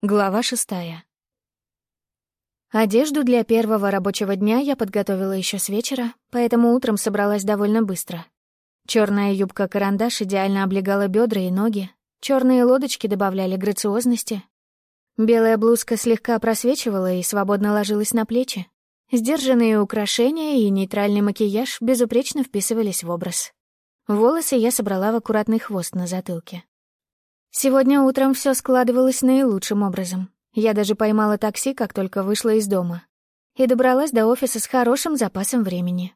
Глава шестая. Одежду для первого рабочего дня я подготовила еще с вечера, поэтому утром собралась довольно быстро. Черная юбка-карандаш идеально облегала бедра и ноги, черные лодочки добавляли грациозности. Белая блузка слегка просвечивала и свободно ложилась на плечи. Сдержанные украшения и нейтральный макияж безупречно вписывались в образ. Волосы я собрала в аккуратный хвост на затылке. Сегодня утром все складывалось наилучшим образом. Я даже поймала такси, как только вышла из дома. И добралась до офиса с хорошим запасом времени.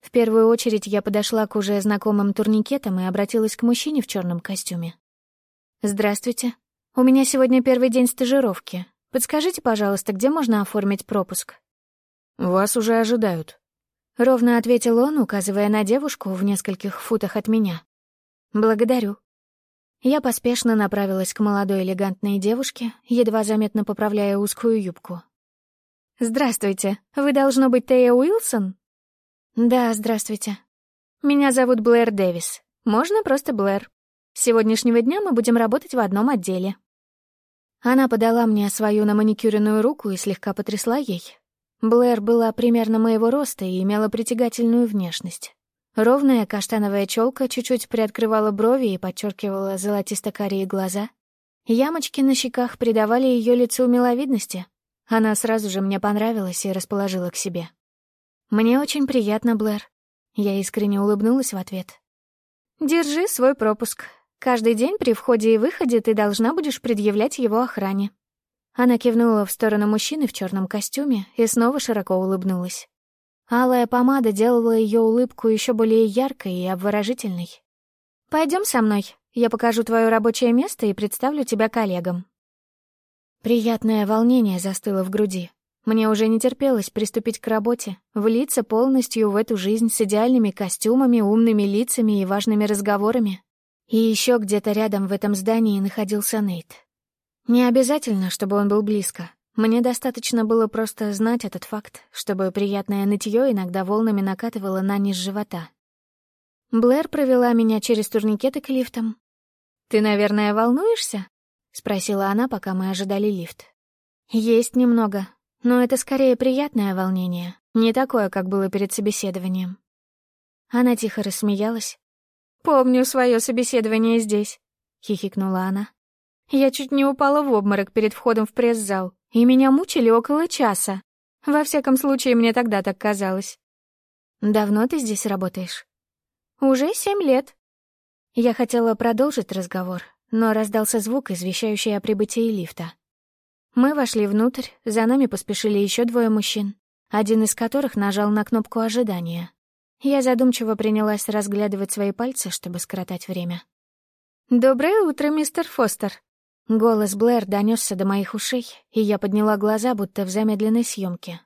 В первую очередь я подошла к уже знакомым турникетам и обратилась к мужчине в черном костюме. «Здравствуйте. У меня сегодня первый день стажировки. Подскажите, пожалуйста, где можно оформить пропуск?» «Вас уже ожидают», — ровно ответил он, указывая на девушку в нескольких футах от меня. «Благодарю», я поспешно направилась к молодой элегантной девушке, едва заметно поправляя узкую юбку. «Здравствуйте, вы, должно быть, Тея Уилсон?» «Да, здравствуйте. Меня зовут Блэр Дэвис. Можно просто Блэр. С сегодняшнего дня мы будем работать в одном отделе». Она подала мне свою наманикюренную руку и слегка потрясла ей. Блэр была примерно моего роста и имела притягательную внешность. Ровная каштановая челка чуть-чуть приоткрывала брови и подчеркивала золотисто-карие глаза. Ямочки на щеках придавали ее лицу миловидности. Она сразу же мне понравилась и расположила к себе. «Мне очень приятно, Блэр». Я искренне улыбнулась в ответ. «Держи свой пропуск. Каждый день при входе и выходе ты должна будешь предъявлять его охране». Она кивнула в сторону мужчины в черном костюме и снова широко улыбнулась. Алая помада делала ее улыбку еще более яркой и обворожительной. Пойдем со мной, я покажу твое рабочее место и представлю тебя коллегам». Приятное волнение застыло в груди. Мне уже не терпелось приступить к работе, влиться полностью в эту жизнь с идеальными костюмами, умными лицами и важными разговорами. И еще где-то рядом в этом здании находился Нейт. Не обязательно, чтобы он был близко. Мне достаточно было просто знать этот факт, чтобы приятное нытье иногда волнами накатывало на низ живота. Блэр провела меня через турникеты к лифтам. «Ты, наверное, волнуешься?» — спросила она, пока мы ожидали лифт. «Есть немного, но это скорее приятное волнение, не такое, как было перед собеседованием». Она тихо рассмеялась. «Помню свое собеседование здесь», — хихикнула она. «Я чуть не упала в обморок перед входом в пресс-зал и меня мучили около часа. Во всяком случае, мне тогда так казалось. «Давно ты здесь работаешь?» «Уже семь лет». Я хотела продолжить разговор, но раздался звук, извещающий о прибытии лифта. Мы вошли внутрь, за нами поспешили еще двое мужчин, один из которых нажал на кнопку ожидания. Я задумчиво принялась разглядывать свои пальцы, чтобы скоротать время. «Доброе утро, мистер Фостер», Голос Блэр донесся до моих ушей, и я подняла глаза, будто в замедленной съемке.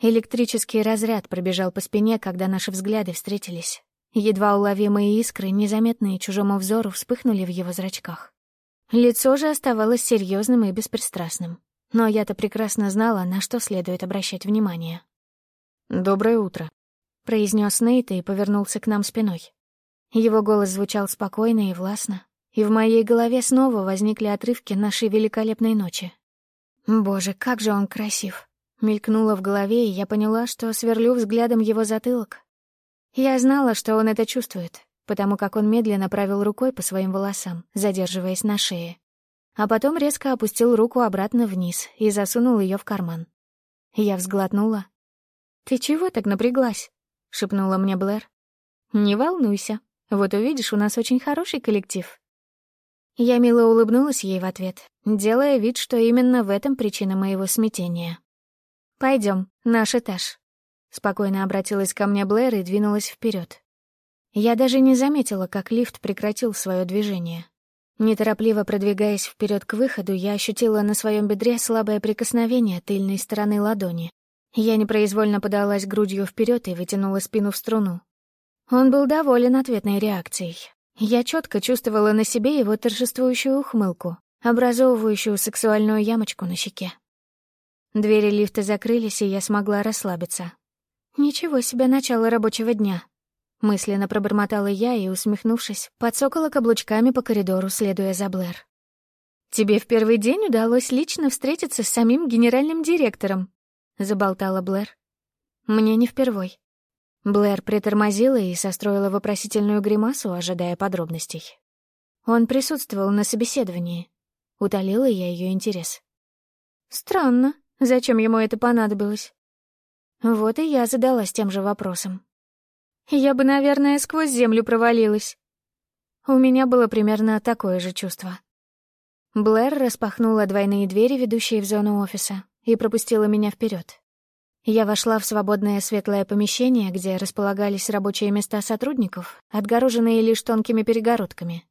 Электрический разряд пробежал по спине, когда наши взгляды встретились. Едва уловимые искры, незаметные чужому взору, вспыхнули в его зрачках. Лицо же оставалось серьезным и беспристрастным. Но я-то прекрасно знала, на что следует обращать внимание. «Доброе утро», — произнес Нейт и повернулся к нам спиной. Его голос звучал спокойно и властно, и в моей голове снова возникли отрывки нашей великолепной ночи. Боже, как же он красив! Мелькнуло в голове, и я поняла, что сверлю взглядом его затылок. Я знала, что он это чувствует, потому как он медленно провел рукой по своим волосам, задерживаясь на шее. А потом резко опустил руку обратно вниз и засунул ее в карман. Я взглотнула. «Ты чего так напряглась?» — шепнула мне Блэр. «Не волнуйся. Вот увидишь, у нас очень хороший коллектив. Я мило улыбнулась ей в ответ, делая вид, что именно в этом причина моего смятения. Пойдем, наш этаж. Спокойно обратилась ко мне Блэр и двинулась вперед. Я даже не заметила, как лифт прекратил свое движение. Неторопливо продвигаясь вперед к выходу, я ощутила на своем бедре слабое прикосновение тыльной стороны ладони. Я непроизвольно подалась грудью вперед и вытянула спину в струну. Он был доволен ответной реакцией, я четко чувствовала на себе его торжествующую ухмылку, образовывающую сексуальную ямочку на щеке. Двери лифта закрылись, и я смогла расслабиться. «Ничего себе начало рабочего дня!» Мысленно пробормотала я и, усмехнувшись, подсокала каблучками по коридору, следуя за Блэр. «Тебе в первый день удалось лично встретиться с самим генеральным директором», — заболтала Блэр. «Мне не впервой». Блэр притормозила и состроила вопросительную гримасу, ожидая подробностей. Он присутствовал на собеседовании. Утолила я ее интерес. Странно, зачем ему это понадобилось? Вот и я задалась тем же вопросом. Я бы, наверное, сквозь землю провалилась. У меня было примерно такое же чувство. Блэр распахнула двойные двери, ведущие в зону офиса, и пропустила меня вперед. Я вошла в свободное светлое помещение, где располагались рабочие места сотрудников, отгороженные лишь тонкими перегородками.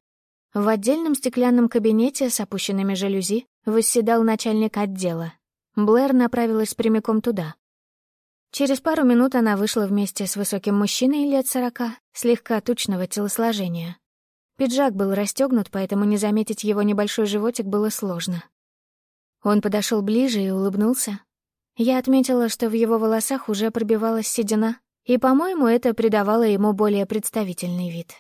В отдельном стеклянном кабинете с опущенными жалюзи восседал начальник отдела. Блэр направилась прямиком туда. Через пару минут она вышла вместе с высоким мужчиной лет сорока, слегка тучного телосложения. Пиджак был расстегнут, поэтому не заметить его небольшой животик было сложно. Он подошел ближе и улыбнулся, я отметила, что в его волосах уже пробивалась седина, и, по-моему, это придавало ему более представительный вид.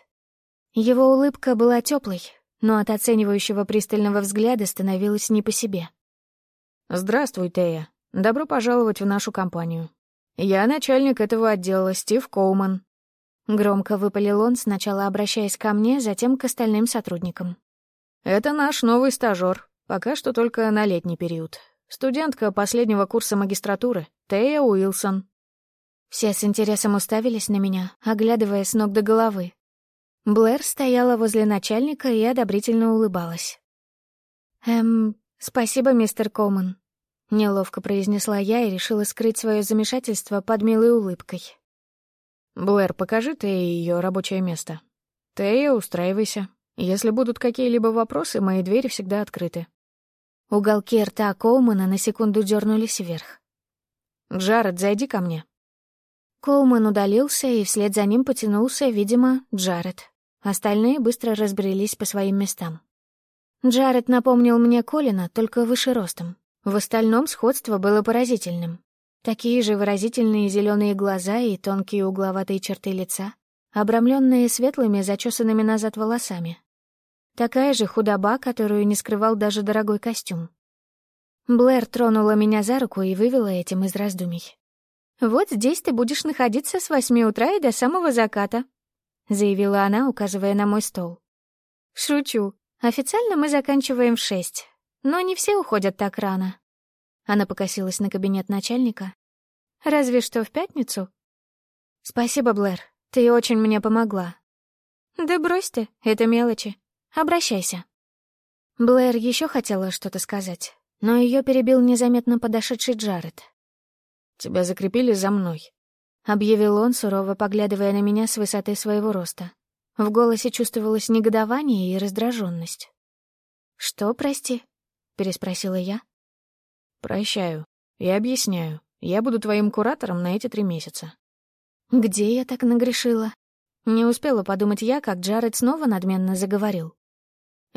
Его улыбка была теплой, но от оценивающего пристального взгляда становилось не по себе. «Здравствуй, Тея. Добро пожаловать в нашу компанию. Я начальник этого отдела, Стив Коуман». Громко выпалил он, сначала обращаясь ко мне, затем к остальным сотрудникам. «Это наш новый стажёр, пока что только на летний период. Студентка последнего курса магистратуры, Тея Уилсон. Все с интересом уставились на меня, оглядывая с ног до головы. Блэр стояла возле начальника и одобрительно улыбалась. «Эм, спасибо, мистер Коман», — неловко произнесла я и решила скрыть свое замешательство под милой улыбкой. «Блэр, покажи Тея ее рабочее место. Тея, устраивайся. Если будут какие-либо вопросы, мои двери всегда открыты». Уголки рта Коумана на секунду дернулись вверх. «Джаред, зайди ко мне». Коуман удалился, и вслед за ним потянулся, видимо, Джаред. Остальные быстро разбрелись по своим местам. Джаред напомнил мне Колина, только выше ростом. В остальном сходство было поразительным. Такие же выразительные зеленые глаза и тонкие угловатые черты лица, обрамленные светлыми, зачесанными назад волосами. Такая же худоба, которую не скрывал даже дорогой костюм. Блэр тронула меня за руку и вывела этим из раздумий. «Вот здесь ты будешь находиться с восьми утра и до самого заката», — заявила она, указывая на мой стол. «Шучу. Официально мы заканчиваем в шесть, но не все уходят так рано». Она покосилась на кабинет начальника. «Разве что в пятницу?» «Спасибо, Блэр. Ты очень мне помогла». «Да брось ты, это мелочи. Обращайся». Блэр еще хотела что-то сказать, но ее перебил незаметно подошедший Джаред. «Тебя закрепили за мной», — объявил он, сурово поглядывая на меня с высоты своего роста. В голосе чувствовалось негодование и раздраженность. «Что, прости?» — переспросила я. «Прощаю. И объясняю. Я буду твоим куратором на эти три месяца». «Где я так нагрешила?» Не успела подумать я, как Джаред снова надменно заговорил.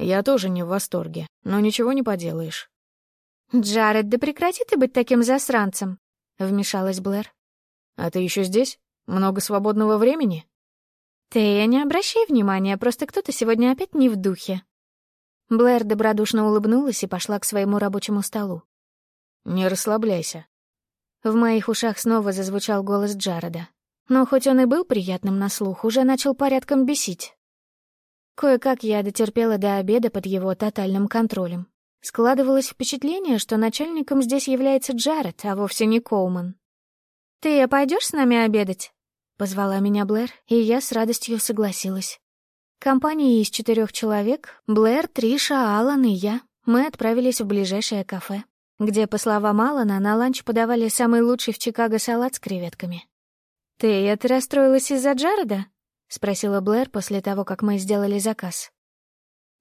Я тоже не в восторге, но ничего не поделаешь. «Джаред, да прекрати ты быть таким засранцем!» — вмешалась Блэр. «А ты еще здесь? Много свободного времени?» «Ты не обращай внимания, просто кто-то сегодня опять не в духе». Блэр добродушно улыбнулась и пошла к своему рабочему столу. «Не расслабляйся». В моих ушах снова зазвучал голос Джареда. Но хоть он и был приятным на слух, уже начал порядком бесить. Кое-как я дотерпела до обеда под его тотальным контролем. Складывалось впечатление, что начальником здесь является Джаред, а вовсе не Коуман. «Ты пойдешь с нами обедать?» — позвала меня Блэр, и я с радостью согласилась. Компанией из четырех человек — Блэр, Триша, Алан и я — мы отправились в ближайшее кафе, где, по словам Алана, на ланч подавали самый лучший в Чикаго салат с креветками. «Ты, это расстроилась из-за Джареда?» — спросила Блэр после того, как мы сделали заказ.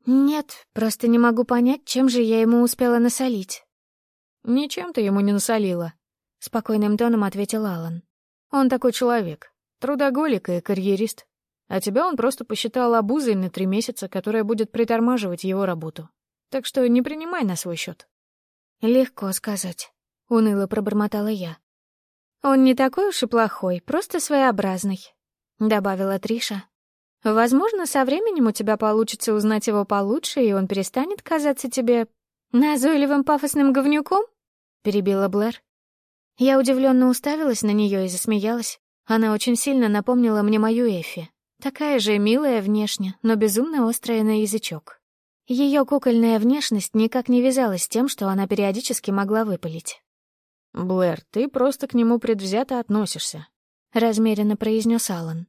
«Нет, просто не могу понять, чем же я ему успела насолить». «Ничем ты ему не насолила», — спокойным тоном ответил Алан. «Он такой человек, трудоголик и карьерист. А тебя он просто посчитал обузой на три месяца, которая будет притормаживать его работу. Так что не принимай на свой счет. «Легко сказать», — уныло пробормотала я. «Он не такой уж и плохой, просто своеобразный. — добавила Триша. «Возможно, со временем у тебя получится узнать его получше, и он перестанет казаться тебе «Назойливым пафосным говнюком?» — перебила Блэр. Я удивленно уставилась на нее и засмеялась. Она очень сильно напомнила мне мою Эфи. Такая же милая внешне, но безумно острая на язычок. Ее кукольная внешность никак не вязалась с тем, что она периодически могла выпалить. «Блэр, ты просто к нему предвзято относишься», — размеренно произнес Аллан.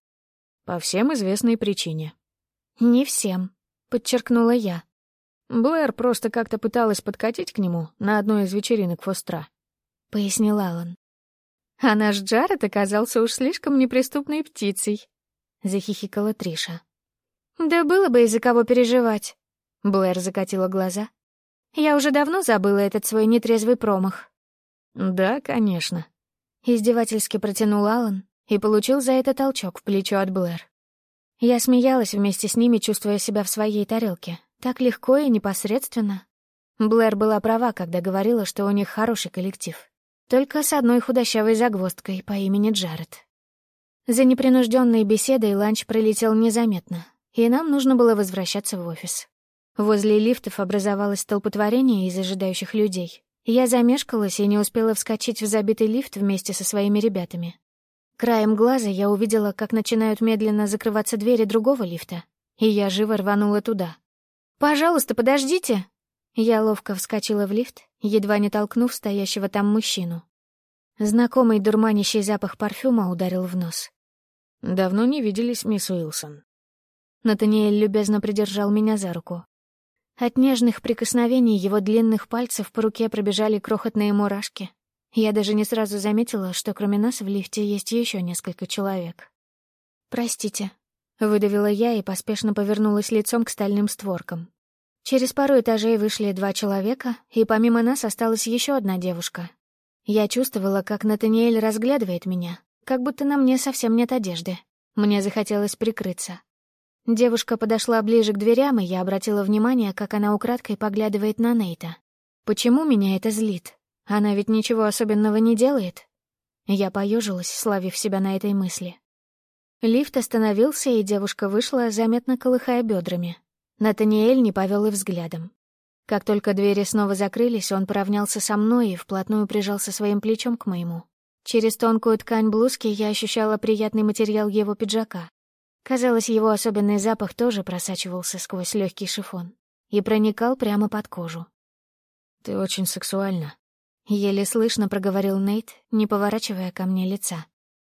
«По всем известной причине». «Не всем», — подчеркнула я. Блэр просто как-то пыталась подкатить к нему на одной из вечеринок Фостра. — пояснил Аллан. «А наш Джаред оказался уж слишком неприступной птицей», — захихикала Триша. «Да было бы из-за кого переживать», — Блэр закатила глаза. «Я уже давно забыла этот свой нетрезвый промах». «Да, конечно», — издевательски протянул Аллан и получил за это толчок в плечо от Блэр. Я смеялась вместе с ними, чувствуя себя в своей тарелке. Так легко и непосредственно. Блэр была права, когда говорила, что у них хороший коллектив. Только с одной худощавой загвоздкой по имени Джаред. За непринужденной беседой ланч пролетел незаметно, и нам нужно было возвращаться в офис. Возле лифтов образовалось столпотворение из ожидающих людей. Я замешкалась и не успела вскочить в забитый лифт вместе со своими ребятами. Краем глаза я увидела, как начинают медленно закрываться двери другого лифта, и я живо рванула туда. «Пожалуйста, подождите!» Я ловко вскочила в лифт, едва не толкнув стоящего там мужчину. Знакомый дурманящий запах парфюма ударил в нос. «Давно не виделись, мисс Уилсон». Натаниэль любезно придержал меня за руку. От нежных прикосновений его длинных пальцев по руке пробежали крохотные мурашки, я даже не сразу заметила, что кроме нас в лифте есть еще несколько человек. «Простите», — выдавила я и поспешно повернулась лицом к стальным створкам. Через пару этажей вышли два человека, и помимо нас осталась еще одна девушка. Я чувствовала, как Натаниэль разглядывает меня, как будто на мне совсем нет одежды. Мне захотелось прикрыться. Девушка подошла ближе к дверям, и я обратила внимание, как она украдкой поглядывает на Нейта. Почему меня это злит? Она ведь ничего особенного не делает. Я поежилась, славив себя на этой мысли. Лифт остановился, и девушка вышла, заметно колыхая бедрами. Натаниэль не повел и взглядом. Как только двери снова закрылись, он поравнялся со мной и вплотную прижался своим плечом к моему. Через тонкую ткань блузки я ощущала приятный материал его пиджака. Казалось, его особенный запах тоже просачивался сквозь легкий шифон и проникал прямо под кожу. «Ты очень сексуальна», Еле слышно проговорил Нейт, не поворачивая ко мне лица.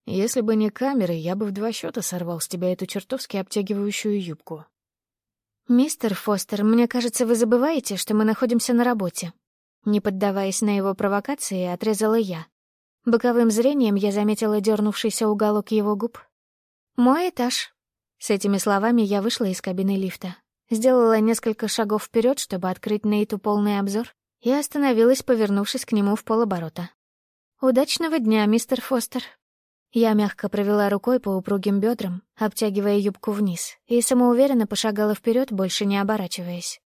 «Если бы не камеры, я бы в два счета сорвал с тебя эту чертовски обтягивающую юбку». «Мистер Фостер, мне кажется, вы забываете, что мы находимся на работе». Не поддаваясь на его провокации, отрезала я. Боковым зрением я заметила дернувшийся уголок его губ. «Мой этаж». С этими словами я вышла из кабины лифта. Сделала несколько шагов вперед, чтобы открыть Нейту полный обзор, и остановилась, повернувшись к нему в полоборота. «Удачного дня, мистер Фостер». Я мягко провела рукой по упругим бедрам, обтягивая юбку вниз, и самоуверенно пошагала вперед, больше не оборачиваясь.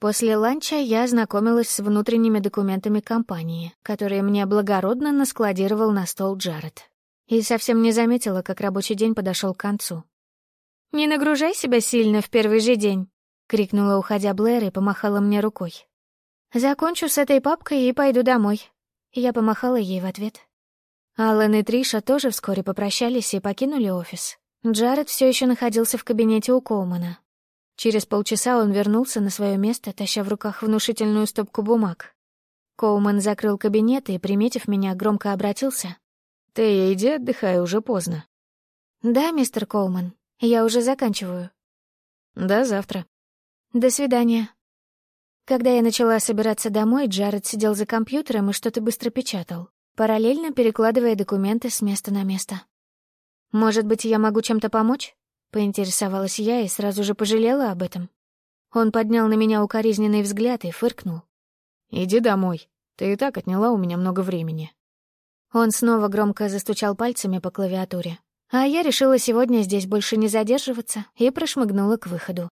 После ланча я ознакомилась с внутренними документами компании, которые мне благородно наскладировал на стол Джаред. И совсем не заметила, как рабочий день подошел к концу. «Не нагружай себя сильно в первый же день», — крикнула, уходя Блэр, и помахала мне рукой. «Закончу с этой папкой и пойду домой». Я помахала ей в ответ. Аллен и Триша тоже вскоре попрощались и покинули офис. Джаред все еще находился в кабинете у Коумана. Через полчаса он вернулся на свое место, таща в руках внушительную стопку бумаг. Коуман закрыл кабинет и, приметив меня, громко обратился. «Ты иди отдыхай, уже поздно». «Да, мистер Коуман, я уже заканчиваю». «До завтра». «До свидания». Когда я начала собираться домой, Джаред сидел за компьютером и что-то быстро печатал, параллельно перекладывая документы с места на место. «Может быть, я могу чем-то помочь?» — поинтересовалась я и сразу же пожалела об этом. Он поднял на меня укоризненный взгляд и фыркнул. «Иди домой. Ты и так отняла у меня много времени». Он снова громко застучал пальцами по клавиатуре. А я решила сегодня здесь больше не задерживаться и прошмыгнула к выходу.